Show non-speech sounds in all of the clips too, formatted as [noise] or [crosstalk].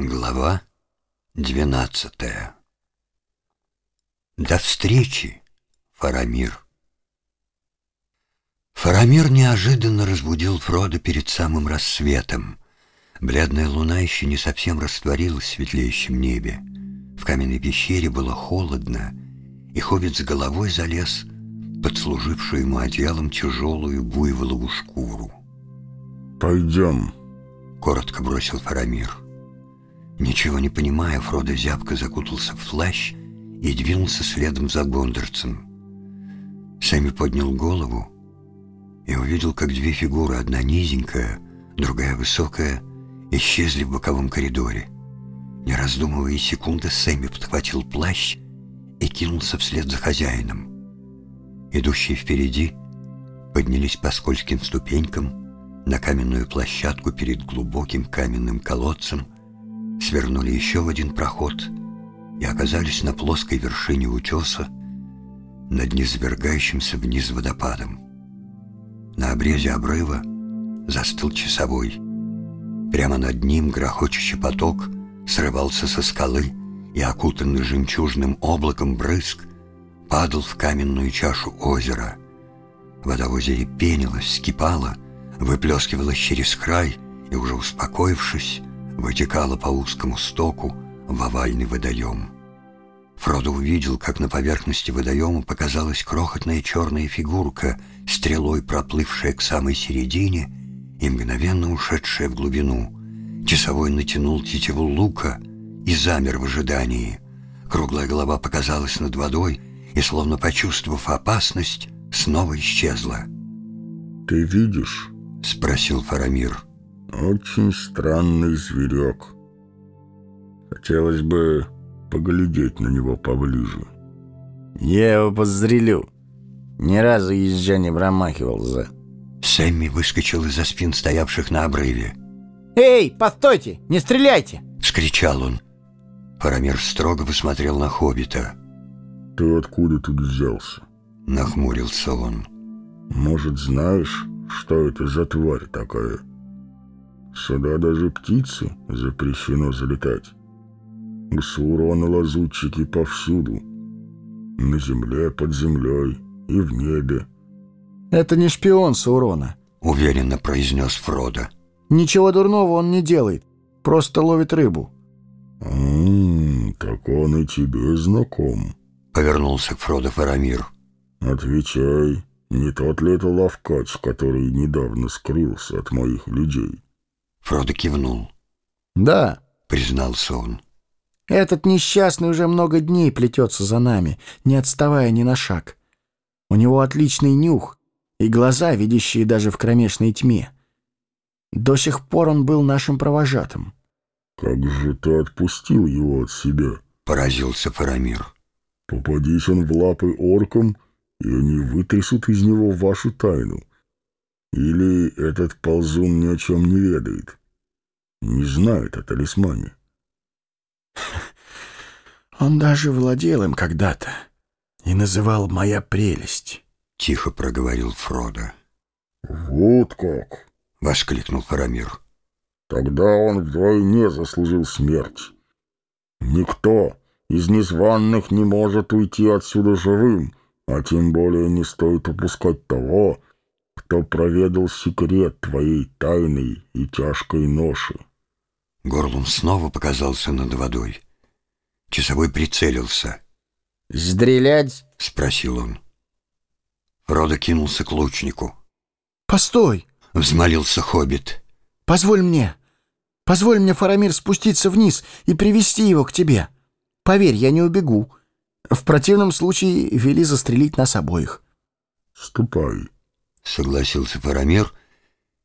Глава двенадцатая До встречи, Фарамир. Фарамир неожиданно разбудил Фрода перед самым рассветом. Бледная луна еще не совсем растворилась в светлеющем небе. В каменной пещере было холодно, и хоббит с головой залез под служившую ему одеялом тяжелую буйволову шкуру. «Пойдем», — коротко бросил Фарамир. Ничего не понимая, Фродо зябко закутался в плащ и двинулся следом за гондорцем. Сэмми поднял голову и увидел, как две фигуры, одна низенькая, другая высокая, исчезли в боковом коридоре. Не раздумывая секунды, Сэмми подхватил плащ и кинулся вслед за хозяином. Идущие впереди поднялись по скользким ступенькам на каменную площадку перед глубоким каменным колодцем, свернули еще в один проход и оказались на плоской вершине утеса над низвергающимся вниз водопадом. На обрезе обрыва застыл часовой. Прямо над ним грохочущий поток срывался со скалы и, окутанный жемчужным облаком брызг, падал в каменную чашу озера. Вода в озере пенилась, вскипала, выплескивалась через край и, уже успокоившись, вытекала по узкому стоку в овальный водоем. Фродо увидел, как на поверхности водоема показалась крохотная черная фигурка, стрелой проплывшая к самой середине и мгновенно ушедшая в глубину. Часовой натянул тетиву лука и замер в ожидании. Круглая голова показалась над водой и, словно почувствовав опасность, снова исчезла. «Ты видишь?» — спросил Фарамир. Очень странный зверек. Хотелось бы поглядеть на него поближе. Я его подстрелю. Ни разу езжа не промахивался. Сэмми выскочил из-за спин стоявших на обрыве. «Эй, постойте! Не стреляйте!» — вскричал он. Парамир строго посмотрел на Хоббита. «Ты откуда тут взялся?» — нахмурился он. «Может, знаешь, что это за тварь такая?» Сюда даже птицы запрещено залетать. У Саурона лазутчики повсюду. На земле, под землей и в небе. «Это не шпион Саурона», — уверенно произнес Фродо. «Ничего дурного он не делает, просто ловит рыбу». «Ммм, так он и тебе знаком», — повернулся к Фродо Фарамир. «Отвечай, не тот ли это ловкач, который недавно скрылся от моих людей?» Фродо кивнул. «Да», — признался он. «Этот несчастный уже много дней плетется за нами, не отставая ни на шаг. У него отличный нюх и глаза, видящие даже в кромешной тьме. До сих пор он был нашим провожатым». «Как же ты отпустил его от себя?» — поразился Фарамир. «Попадись он в лапы оркам, и они вытрясут из него вашу тайну. Или этот ползун ни о чем не ведает?» Не знает о талисмане. [laughs] Он даже владел им когда-то и называл «моя прелесть», — тихо проговорил Фродо. «Вот как!» — воскликнул Фарамир. «Тогда он вдвойне заслужил смерть. Никто из незваных не может уйти отсюда живым, а тем более не стоит упускать того, кто проведал секрет твоей тайной и тяжкой ноши. Горлум снова показался над водой. Часовой прицелился. «Стрелять?» — спросил он. Фродо кинулся к лучнику. «Постой!» — взмолился хоббит. «Позволь мне! Позволь мне, Фарамир, спуститься вниз и привести его к тебе. Поверь, я не убегу. В противном случае вели застрелить нас обоих». «Ступай», — согласился Фарамир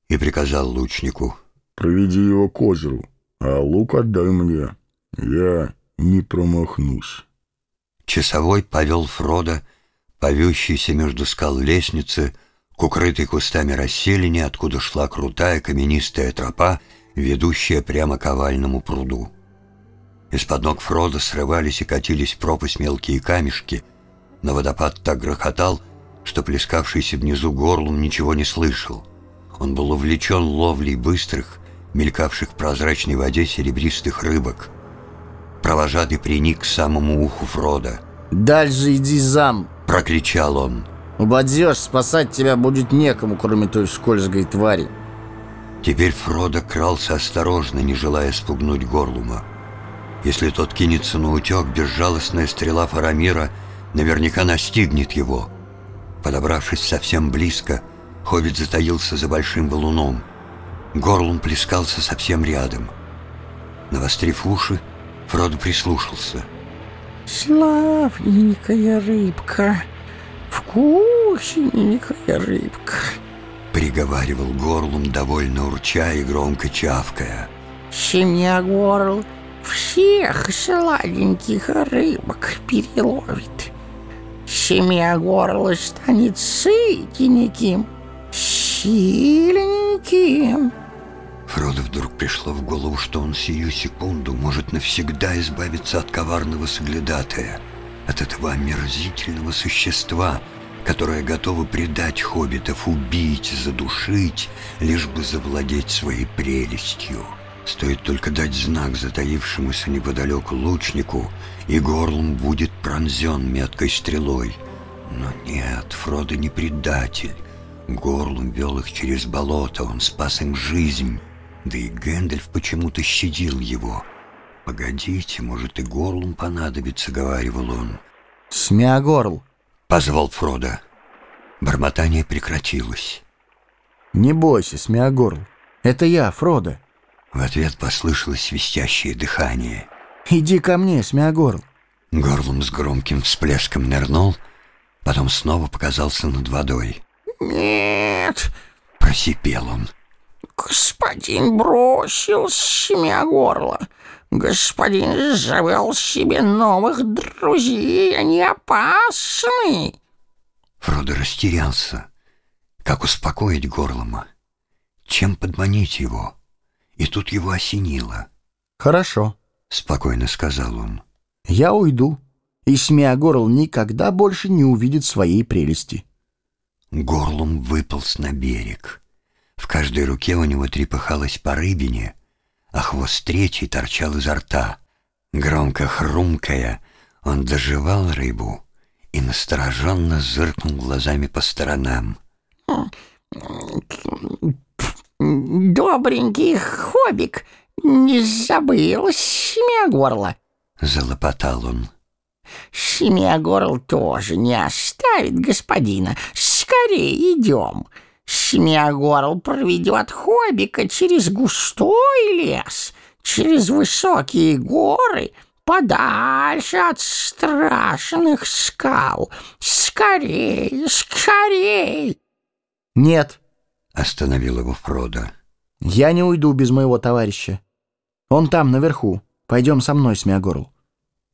и приказал лучнику. «Проведи его к озеру а лук отдай мне. Я не промахнусь. Часовой повел Фрода, повющийся между скал лестницы, к укрытой кустами расселине, откуда шла крутая каменистая тропа, ведущая прямо к овальному пруду. Из-под ног Фрода срывались и катились в пропасть мелкие камешки, но водопад так грохотал, что плескавшийся внизу горлом ничего не слышал. Он был увлечен ловлей быстрых, мелькавших в прозрачной воде серебристых рыбок. Провожатый приник к самому уху Фрода. «Дальше иди зам!» — прокричал он. «Упадешь, спасать тебя будет некому, кроме той скользкой твари». Теперь Фродо крался осторожно, не желая спугнуть Горлума. Если тот кинется на утек, безжалостная стрела Фарамира наверняка настигнет его. Подобравшись совсем близко, Хоббит затаился за большим валуном. Горлум плескался совсем рядом. Навострив уши, Фродо прислушался. «Славненькая рыбка, вкусненькая рыбка», — приговаривал Горлум, довольно урча и громко чавкая. «Семья горл всех сладеньких рыбок переловит. Семья горла станет сытеньким, сильненьким». Фродо вдруг пришло в голову, что он сию секунду может навсегда избавиться от коварного соглядатая, от этого омерзительного существа, которое готово предать хоббитов, убить, задушить, лишь бы завладеть своей прелестью. Стоит только дать знак затаившемуся неподалеку лучнику, и горлом будет пронзен меткой стрелой. Но нет, Фродо не предатель. Горлум вел их через болото, он спас им жизнь. Да и Гэндальф почему-то щадил его. «Погодите, может, и горлум понадобится», — говаривал он. «Смеогорл!» — позвал Фродо. Бормотание прекратилось. «Не бойся, Смеогорл. Это я, Фродо. В ответ послышалось свистящее дыхание. Иди ко мне, Смеогорл». Горлум с громким всплеском нырнул, потом снова показался над водой. «Нет!» — просипел он. «Господин бросил семя горла. Господин завел себе новых друзей, они опасны!» Фродо растерялся. Как успокоить Горлома? Чем подманить его? И тут его осенило. «Хорошо», — спокойно сказал он. «Я уйду, и Смеогорл никогда больше не увидит своей прелести». Горлум выполз на берег. В каждой руке у него трепыхалась по рыбине, а хвост третий торчал изо рта. Громко хрумкая, он доживал рыбу и настороженно зыркнул глазами по сторонам. «Добренький хоббик, не забыл семя горла!» — залопотал он. «Семя горл тоже не оставит господина. Скорее идем!» Семиогорл проведет хоббика через густой лес, через высокие горы, подальше от страшных скал. Скорей, скорей! «Нет», — остановил его Фродо. «Я не уйду без моего товарища. Он там, наверху. Пойдем со мной, Смеогорл».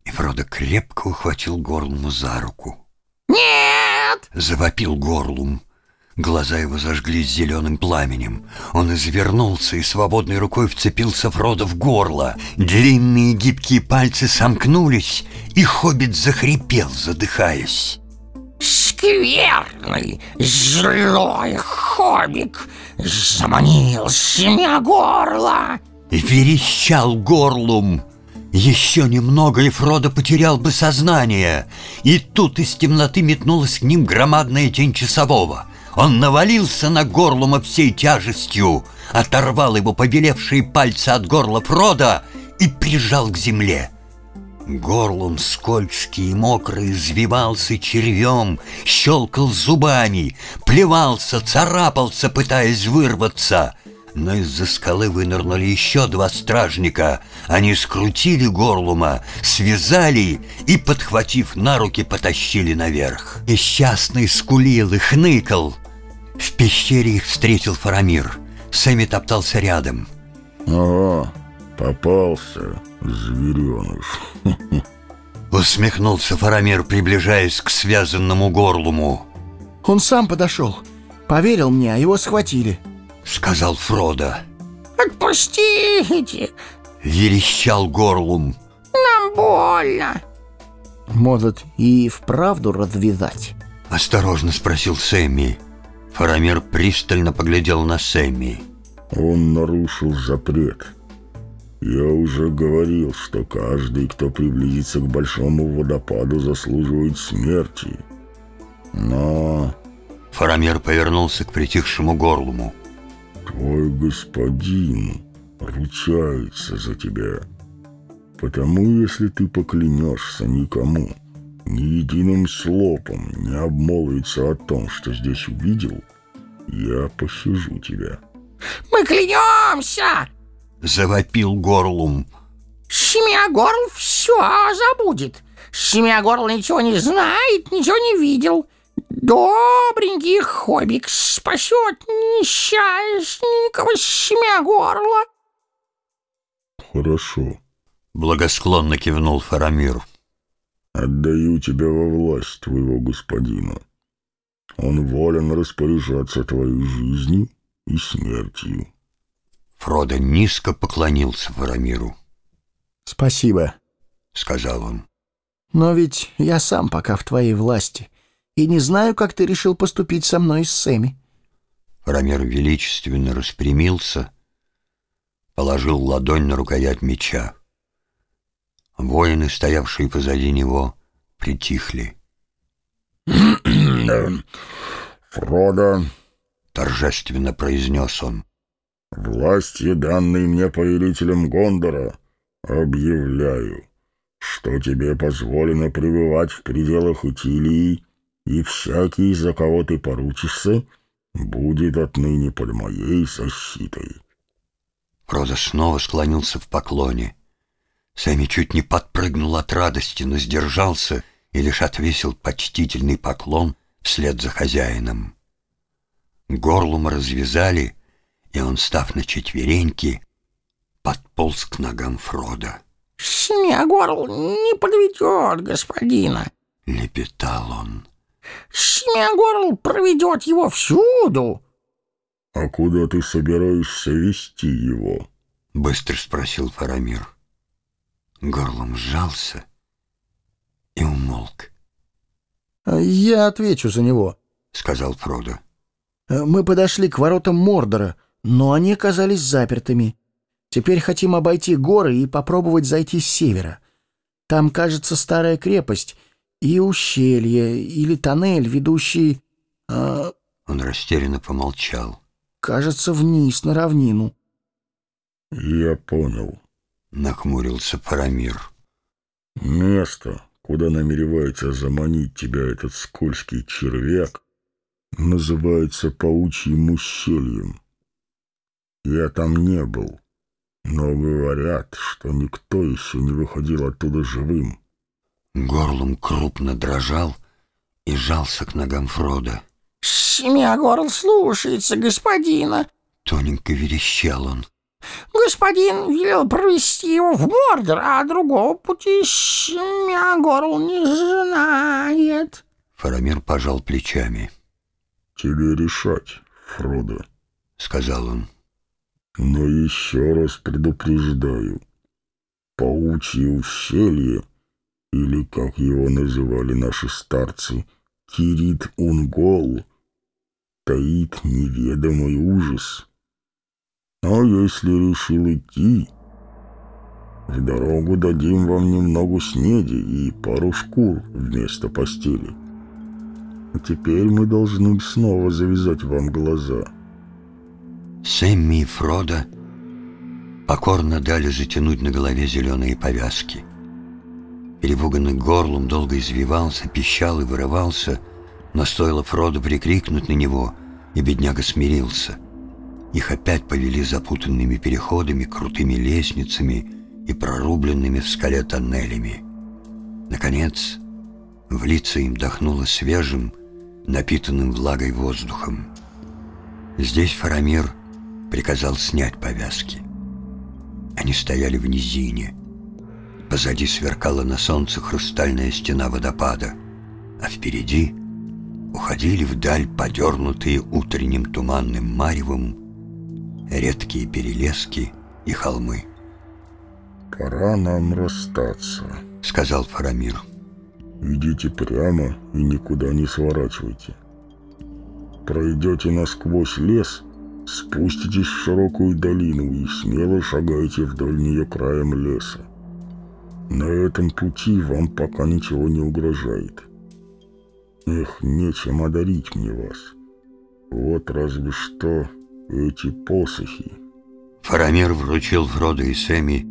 И Фродо крепко ухватил Горлуму за руку. «Нет!» — завопил Горлум. Глаза его зажглись зеленым пламенем. Он извернулся и свободной рукой вцепился Фродо в горло. Длинные гибкие пальцы сомкнулись, и хоббит захрипел, задыхаясь. «Скверный, злой хоббик заманил семя горла!» Верещал горлум. Еще немного, и Фродо потерял бы сознание. И тут из темноты метнулась к ним громадная тень часового — он навалился на горлума всей тяжестью, оторвал его побелевшие пальцы от горла Фрода и прижал к земле. Горлум скользкий и мокрый извивался червем, щелкал зубами, плевался, царапался, пытаясь вырваться. Но из-за скалы вынырнули еще два стражника. Они скрутили горлума, связали и, подхватив на руки, потащили наверх. Несчастный скулил и хныкал. В пещере их встретил Фарамир. Сэмми топтался рядом. «Ага, попался, звереныш». [laughs] Усмехнулся Фарамир, приближаясь к связанному горлуму. «Он сам подошел. Поверил мне, а его схватили». Сказал Фродо. «Отпустите! Верещал горлум. Нам больно!» «Может, и вправду развязать?» Осторожно спросил Сэмми. Фарамир пристально поглядел на Сэмми. Он нарушил запрет. Я уже говорил, что каждый, кто приблизится к большому водопаду, заслуживает смерти. Но Фарамир повернулся к притихшему горлому. твой господин ручается за тебя. Потому, если ты поклянешься никому, ни единым слопом не обмолвится о том, что здесь увидел, я пощажу тебя. Мы клянемся! Завопил горлум. Семиогорл все забудет. Семиогорл ничего не знает, ничего не видел. Добренький хоббик спасет несчастненького Семиогорла. Хорошо. Благосклонно кивнул Фарамир. Отдаю тебя во власть твоего господина. Он волен распоряжаться твоей жизнью и смертью. Фродо низко поклонился Фарамиру. Спасибо. Сказал он. Но ведь я сам пока в твоей власти. И не знаю, как ты решил поступить со мной и с Сэмми. Фарамир величественно распрямился, положил ладонь на рукоять меча. Воины, стоявшие позади него, притихли. [clears throat] Фродо, Торжественно произнес он. Властью, данной мне повелителем Гондора, объявляю, что тебе позволено пребывать в пределах Утилии, и всякий, за кого ты поручишься, будет отныне под моей защитой. Фродо снова склонился в поклоне. Сэмми чуть не подпрыгнул от радости, но сдержался и лишь отвесил почтительный поклон вслед за хозяином. Горлума развязали, и он, став на четвереньки, подполз к ногам Фрода. Семиогорл не подведет господина. Лепетал он. Семиогорл проведет его всюду. А куда ты собираешься вести его? Быстро спросил Фарамир. Горлом сжался и умолк, Я отвечу за него. сказал Фродо. Мы подошли к воротам Мордора, но они оказались запертыми. Теперь хотим обойти горы и попробовать зайти с севера. Там, кажется, старая крепость и ущелье, или тоннель, ведущий, а, Он растерянно помолчал. кажется, вниз на равнину. Я понял. Нахмурился Фарамир. Место, куда намеревается заманить тебя этот скользкий червяк, называется паучьим ущельем. Я там не был, но говорят, что никто еще не выходил оттуда живым. Горлом крупно дрожал и жался к ногам Фрода. Семиогорл слушается господина. Тоненько верещал он. Господин велел провести его в Мордор, а другого пути Семиогорл не знает. Фарамир пожал плечами. Тебе решать, Фродо. Сказал он. Но еще раз предупреждаю. Паучье ущелье, или, как его называли наши старцы, Кирит Унгол, таит неведомый ужас. А если решил идти, в дорогу дадим вам немного снеди и пару шкур вместо постели. А теперь мы должны снова завязать вам глаза». Сэмми и Фродо покорно дали затянуть на голове зеленые повязки. Перепуганный горлом долго извивался, пищал и вырывался, но стоило Фродо прикрикнуть на него, и бедняга смирился. Их опять повели запутанными переходами, крутыми лестницами и прорубленными в скале тоннелями. Наконец, в лица им дохнуло свежим, напитанным влагой воздухом. Здесь Фарамир приказал снять повязки. Они стояли в низине. Позади сверкала на солнце хрустальная стена водопада, а впереди уходили вдаль подернутые утренним туманным маревом редкие перелески и холмы, «Пора нам расстаться. — сказал Фарамир. Идите прямо и никуда не сворачивайте. Пройдете насквозь лес, Спуститесь в широкую долину и смело шагайте вдоль нее краем леса. На этом пути вам пока ничего не угрожает. Эх, нечем одарить мне вас. Вот разве что эти посохи. Фарамир вручил Фродо и Сэмми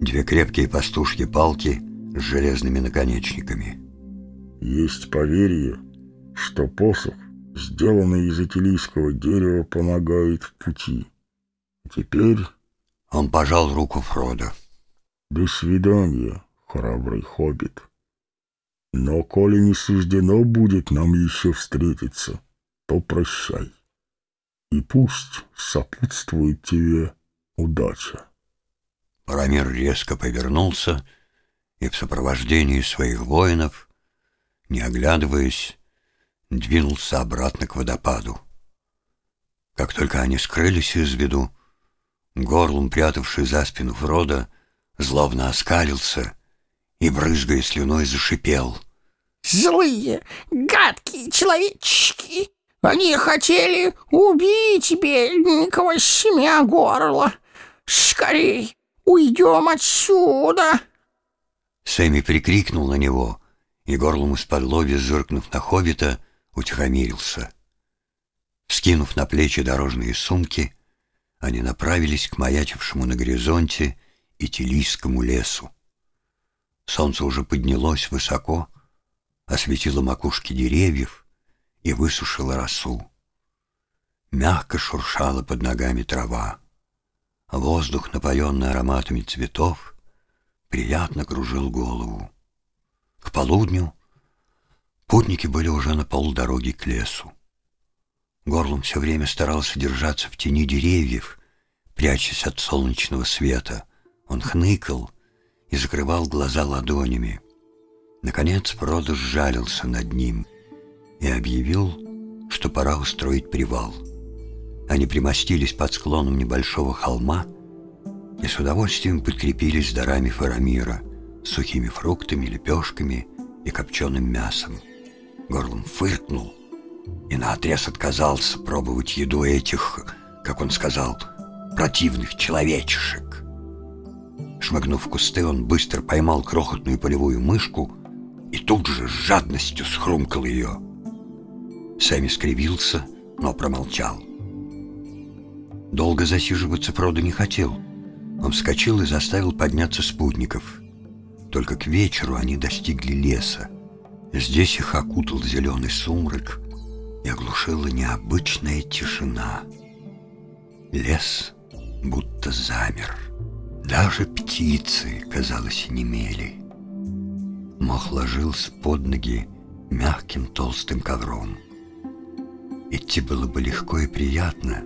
две крепкие пастушьи палки с железными наконечниками. Есть поверье, что посох, сделанный из этилийского дерева, помогает в пути. Теперь Он пожал руку Фродо. до свидания, храбрый хоббит. Но коли не суждено будет нам еще встретиться, то прощай. И пусть сопутствует тебе удача. Фарамир резко повернулся и в сопровождении своих воинов, не оглядываясь, двинулся обратно к водопаду. Как только они скрылись из виду, горлом прятавший за спину Фрода, злобно оскалился и, брызгая слюной, зашипел. Злые, гадкие человечки. Они хотели убить бедненького семя горла. Скорей, уйдем отсюда. Сэмми прикрикнул на него, и горлом из-под лоби, зыркнув на хоббита, утихомирился. Скинув на плечи дорожные сумки, они направились к маячившему на горизонте Итилийскому лесу. Солнце уже поднялось высоко, осветило макушки деревьев и высушило росу. Мягко шуршала под ногами трава. Воздух, напоенный ароматами цветов, приятно кружил голову. К полудню путники были уже на полдороги к лесу. Горлом все время старался держаться в тени деревьев, прячась от солнечного света. Он хныкал и закрывал глаза ладонями. Наконец Фродо сжалился над ним и объявил, что пора устроить привал. Они примостились под склоном небольшого холма и с удовольствием подкрепились дарами Фарамира, сухими фруктами, лепешками и копченым мясом. Горлом фыркнул и наотрез отказался пробовать еду этих, как он сказал, противных человечешек. Шмыгнув в кусты, он быстро поймал крохотную полевую мышку и тут же с жадностью схрумкал ее. Сэмми скривился, но промолчал. Долго засиживаться Фродо не хотел. Он вскочил и заставил подняться спутников. Только к вечеру они достигли леса. Здесь их окутал зеленый сумрак и оглушила необычная тишина. Лес будто замер. Даже птицы, казалось, немели. Мох ложился под ноги мягким толстым ковром. Идти было бы легко и приятно,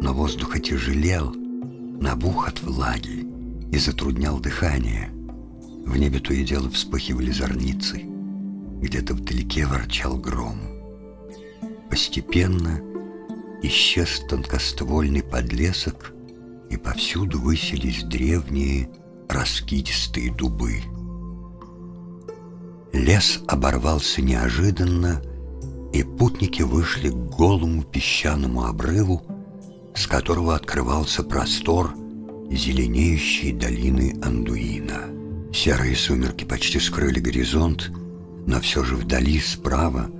но воздух отяжелел, набух от влаги и затруднял дыхание. В небе то и дело вспыхивали зорницы. Где-то вдалеке ворчал гром. Постепенно исчез тонкоствольный подлесок, и повсюду высились древние раскидистые дубы. Лес оборвался неожиданно, и путники вышли к голому песчаному обрыву, с которого открывался простор зеленеющей долины Андуина. Серые сумерки почти скрыли горизонт, но все же вдали справа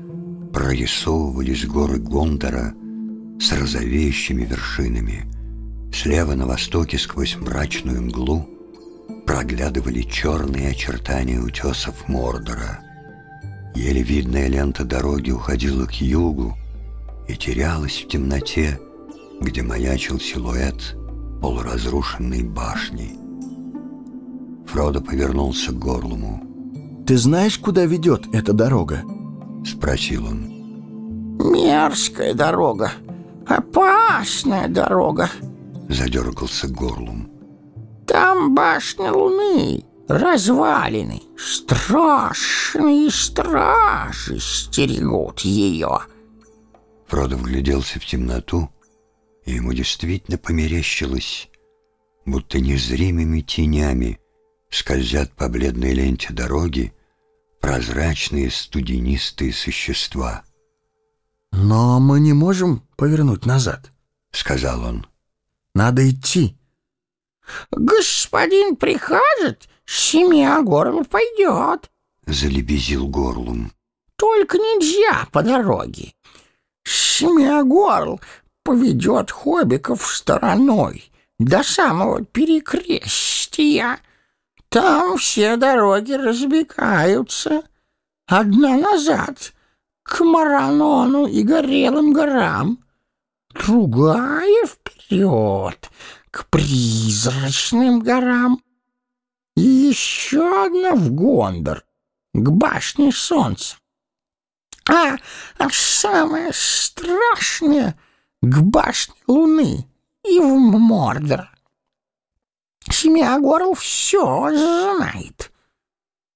прорисовывались горы Гондора с розовеющими вершинами. Слева на востоке сквозь мрачную мглу проглядывали черные очертания утесов Мордора. Еле видная лента дороги уходила к югу и терялась в темноте, где маячил силуэт полуразрушенной башни. Фродо повернулся к Горлуму. Ты знаешь, куда ведет эта дорога? Спросил он. Мерзкая дорога. Опасная дорога. Задергался Горлум. Там башня Луны, развалины. Страшные стражи стерегут ее. Фродо вгляделся в темноту, и ему действительно померещилось, будто незримыми тенями скользят по бледной ленте дороги прозрачные студенистые существа. Но мы не можем повернуть назад. — сказал он. Надо идти. Господин прикажет, семья горла пойдет. Залебезил горлум. Только нельзя по дороге. Семья горл поведет хоббиков стороной до самого перекрестия. Там все дороги разбегаются. Одна назад, к Маранону и Горелым горам, другая вперед, к призрачным горам, и еще одна в Гондор, к башне солнца. А, а самое страшное — к башне луны и в Мордор. Семья Горл все знает.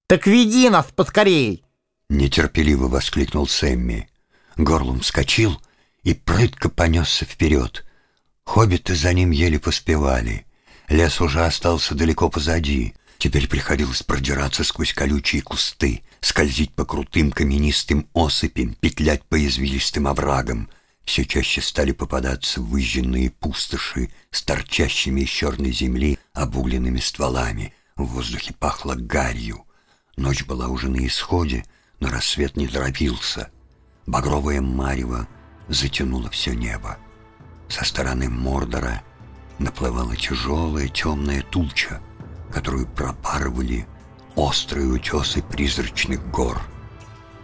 Так веди нас поскорей. Нетерпеливо воскликнул Сэмми. Горлум вскочил и прытко понесся вперед. Хоббиты за ним еле поспевали. Лес уже остался далеко позади. Теперь приходилось продираться сквозь колючие кусты, скользить по крутым каменистым осыпям, петлять по извилистым оврагам. Все чаще стали попадаться выжженные пустоши с торчащими из черной земли обугленными стволами. В воздухе пахло гарью. Ночь была уже на исходе, но рассвет не торопился. Багровое марево затянуло все небо. Со стороны Мордора наплывала тяжелая темная туча, которую пропарывали острые утесы призрачных гор.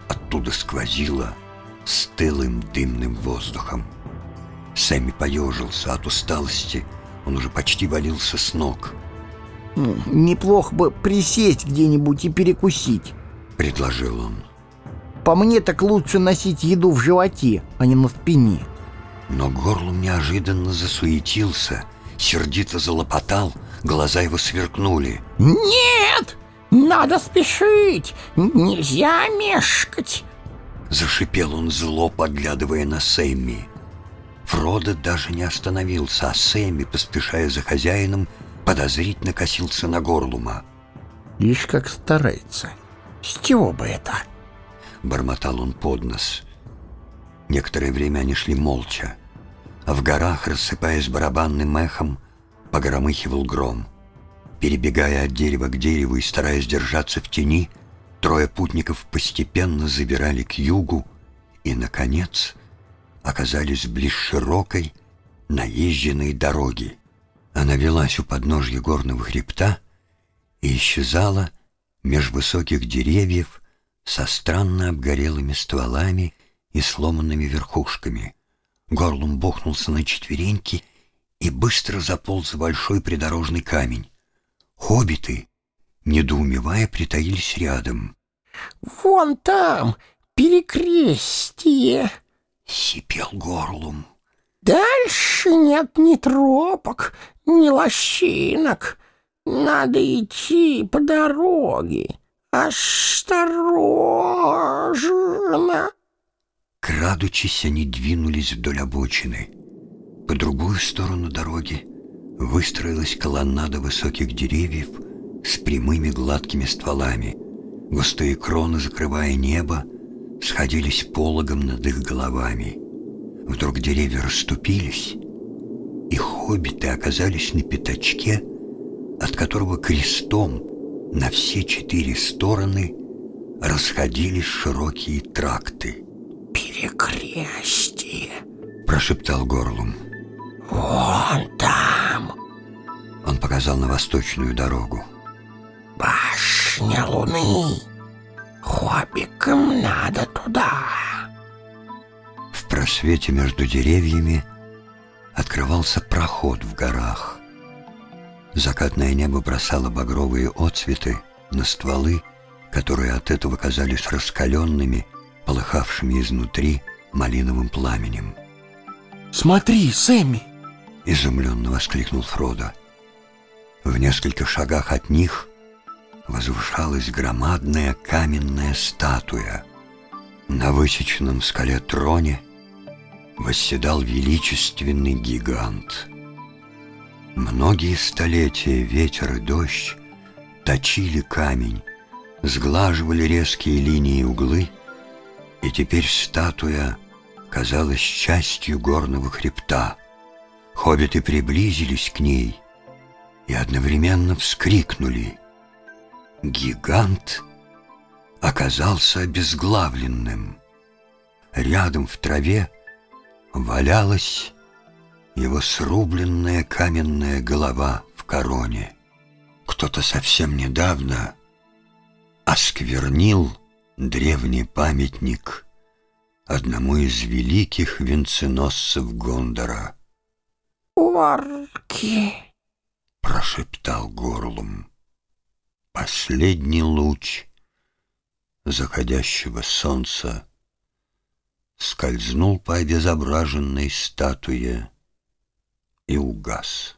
Оттуда сквозило стылым дымным воздухом. Сэмми поежился от усталости, он уже почти валился с ног. Неплохо бы присесть где-нибудь и перекусить. Предложил он. По мне так лучше носить еду в животе, а не на спине. Но горлом неожиданно засуетился, сердито залопотал, глаза его сверкнули. «Нет! Надо спешить! Нельзя мешкать!» Зашипел он зло, поглядывая на Сэмми. Фродо даже не остановился, а Сэмми, поспешая за хозяином, подозрительно косился на горлума. Ишь, как старается. С чего бы это? Бормотал он под нос. Некоторое время они шли молча. А в горах, рассыпаясь барабанным эхом, погромыхивал гром. Перебегая от дерева к дереву и стараясь держаться в тени, трое путников постепенно забирали к югу и, наконец, оказались близ широкой, наезженной дороги. Она велась у подножья горного хребта и исчезала меж высоких деревьев со странно обгорелыми стволами и сломанными верхушками. Горлум бухнулся на четвереньки и быстро заполз в большой придорожный камень. Хоббиты, недоумевая, притаились рядом. «Вон там, перекрестие!» — сипел горлум. «Дальше нет ни тропок, ни лощинок. Надо идти по дороге. Осторожно!» Крадучись, они двинулись вдоль обочины. По другую сторону дороги выстроилась колоннада высоких деревьев с прямыми гладкими стволами. Густые кроны, закрывая небо, сходились пологом над их головами. Вдруг деревья расступились, и хоббиты оказались на пятачке, от которого крестом на все четыре стороны расходились широкие тракты. «Перекрестие!» — прошептал Горлум. «Вон там!» Он показал на восточную дорогу. «Башня Луны! Хоббикам надо туда!» В просвете между деревьями открывался проход в горах. Закатное небо бросало багровые отцветы на стволы, которые от этого казались раскаленными, полыхавшими изнутри малиновым пламенем. «Смотри, Сэмми!» — изумленно воскликнул Фродо. В нескольких шагах от них возвышалась громадная каменная статуя. На высеченном скале троне восседал величественный гигант. Многие столетия ветер и дождь точили камень, сглаживали резкие линии и углы, и теперь статуя казалась частью горного хребта, Хоббиты приблизились к ней и одновременно вскрикнули. Гигант оказался обезглавленным. Рядом в траве валялась его срубленная каменная голова в короне. Кто-то совсем недавно осквернил древний памятник одному из великих венценосцев Гондора. Орки. Прошептал горлом. Последний луч заходящего солнца скользнул по обезображенной статуе и угас.